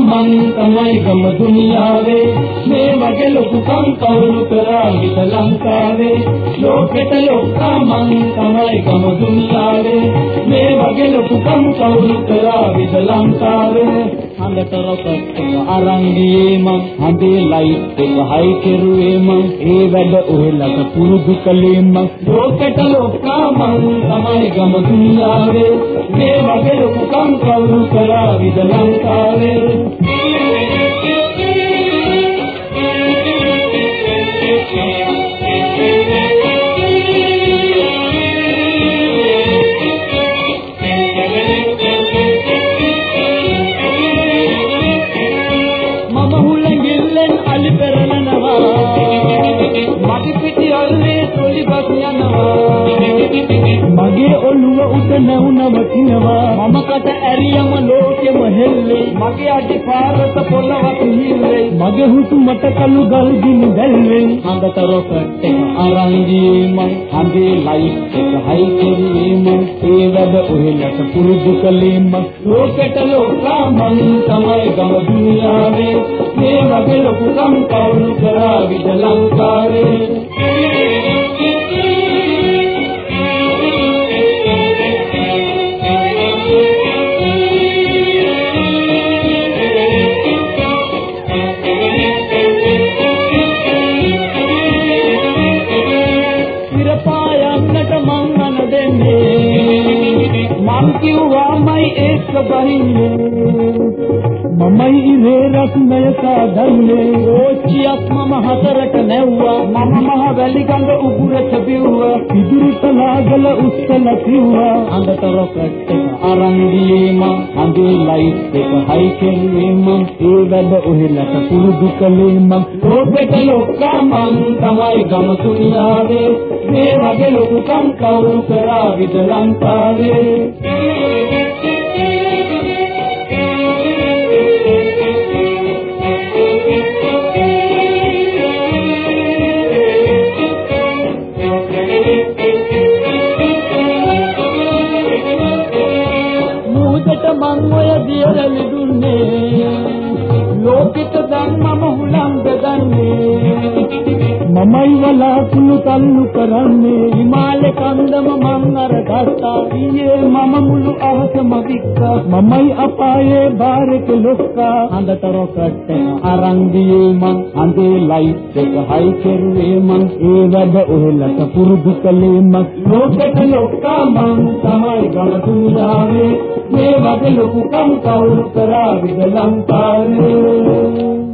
මං තමයි ගම දුනියාවේ. මේ වගේ ලොකුකම් කවුරු කරාවිද ලංකාවේ. ලෝකෙට ලොක්කා මං තමයි ගම දුනියාවේ. මේ වගේ ලොකුකම් කවුරු කරාවිද ලංකාවේ. හඳට රොකට් එක අරන් ගියේ මං හඳේ ලයිට් එක හයි කෙරුවේ මං ඒ වැඩ ඔහෙලට පුරුදු කළේ මං ලෝකෙට ලොක්කා මං තමයි ගම දුනියාවේ. මේ වගේ ලොකුකම් කවුරු කරාවිද ලංකාවේ பெறலனவா மதிப்பிட்டு அருளே சொல்லி பஸ் ஞானவா ඔළුව උඩ නැවුනවතිනවා මම කට ඇරියම ලෝකෙම හෙල්ලේ මගේ අඩි පාරට පොළවක් හිල්ලේ මගේ හුතු මට කළු ගල් ගිනි දැල්ලේ හඳට රොකට් එක අරන් ගියේ හඳේ ලයිට් එක හයි කෙරුවේ මං ඒ වැඩ ඔහෙලට පුරුදු කළේ මං ලෝකෙට ලෝකා මං තමයි ගම දුනියාවේ. මේ වගේ ලොකුකම් කවුරු කරාවිද ලංකාවේ කිව්වාමයි ඒක බහින්නේ මමයි ඉරේ රත්නය සාදන්නේ ඕච්චියක් මම හතරට නැව්වා මම මහ වැලි ගඟ උගුරට බිව්වා පිදුරු තලාගල උස්සලා කිව්වා. අඳට රොකට් එක අරන් ගියේ මං අඳේ ලයිට් එක හයි කෙරුවේ මං ඒ වැඩ ඔහෙලට පුරුදු කළේ මං ලෝකෙට ලොක්කා මං තමයි ගම තුනියාවේ මේ වගේ ලොකුකම් කවුරු කරාවිද ලංකාවේ මං ඔය දියරලි දුන්නේ ලෝකිත දැන් මම හුලං බෙදන්නේ මමයි වලාකුළු තල්ලු කරන්නේ හිමාලේ කන්දම මං අරගත්තා ඊයේ මම මුළු අහසම වික්කා මමයි අපායේ බාරක ලොක්කා. හඳට රොකට් එක අරන් ගියේ මං. අඳේ ලයිට් එක හයි කෙරුවේ මං. ඒ වැඩ ඔහෙලට පුරුදු කළේ මං. ලෝකෙට ලොක්කා මං තමයි ගම දුනියාවේ මේ වගේ ලොකුකම් කවුරු කරාවිද ලංකාවේ